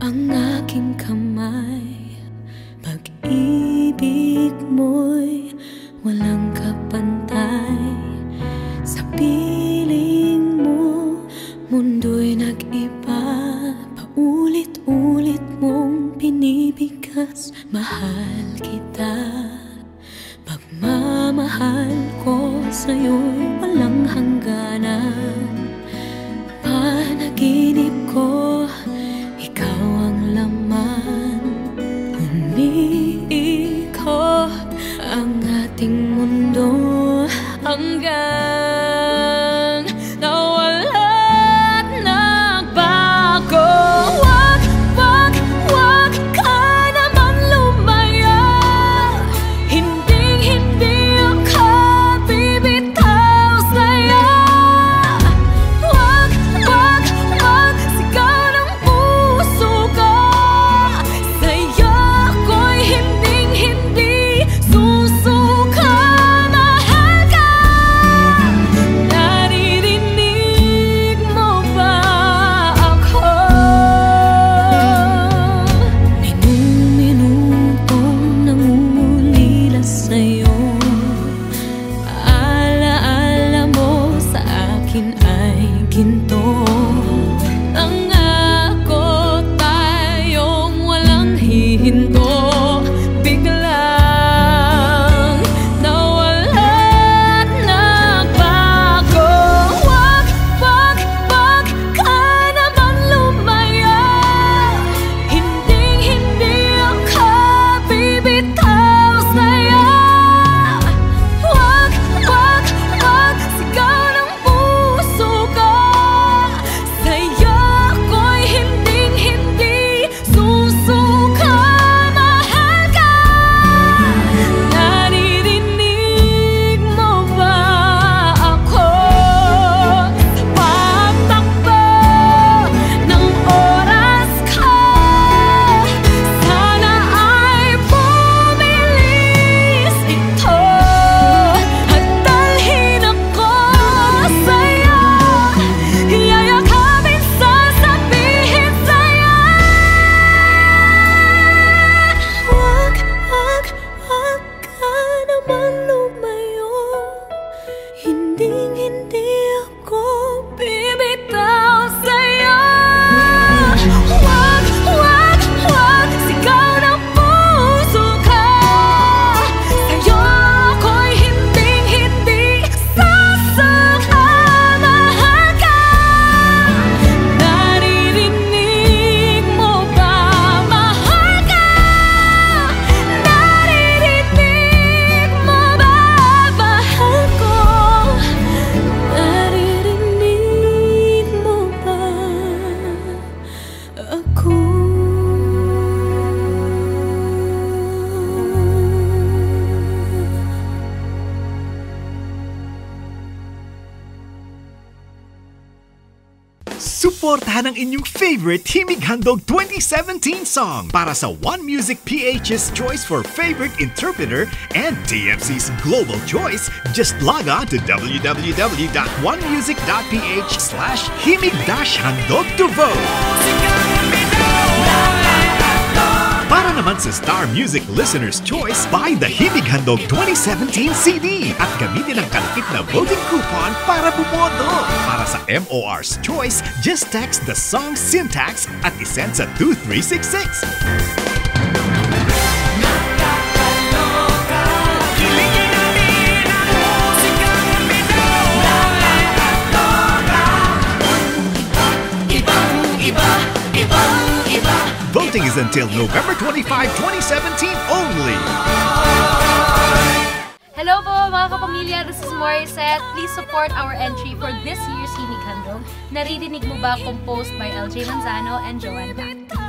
ang aking kamay. Pag-ibig mo'y walang kapantay. Sa piling mo, mundo'y nag-iba. Paulit-ulit mong pinibigas Mahal kita. Pagmamahal ko sa'yo'y walang hangganan. 勇敢 Suportahan ang inyong favorite Himig Handog 2017 song para sa One Music PH's choice for favorite interpreter and TFC's global choice. Just log on to www.onemusic.ph slash himig-handog to vote. Sa Star Music Listener's Choice, buy the Himig Handog 2017 CD at gamitin ang kalakip na voting coupon para bumoto. Para sa MOR's Choice, just text the song syntax at isend sa 2366. Voting is until November 25, 2017 only. Hello po mga kapamilya, this is Morissette. Please support our entry for this year's Himig Handog. Naririnig mo ba composed by LJ Manzano and Joanne Gat.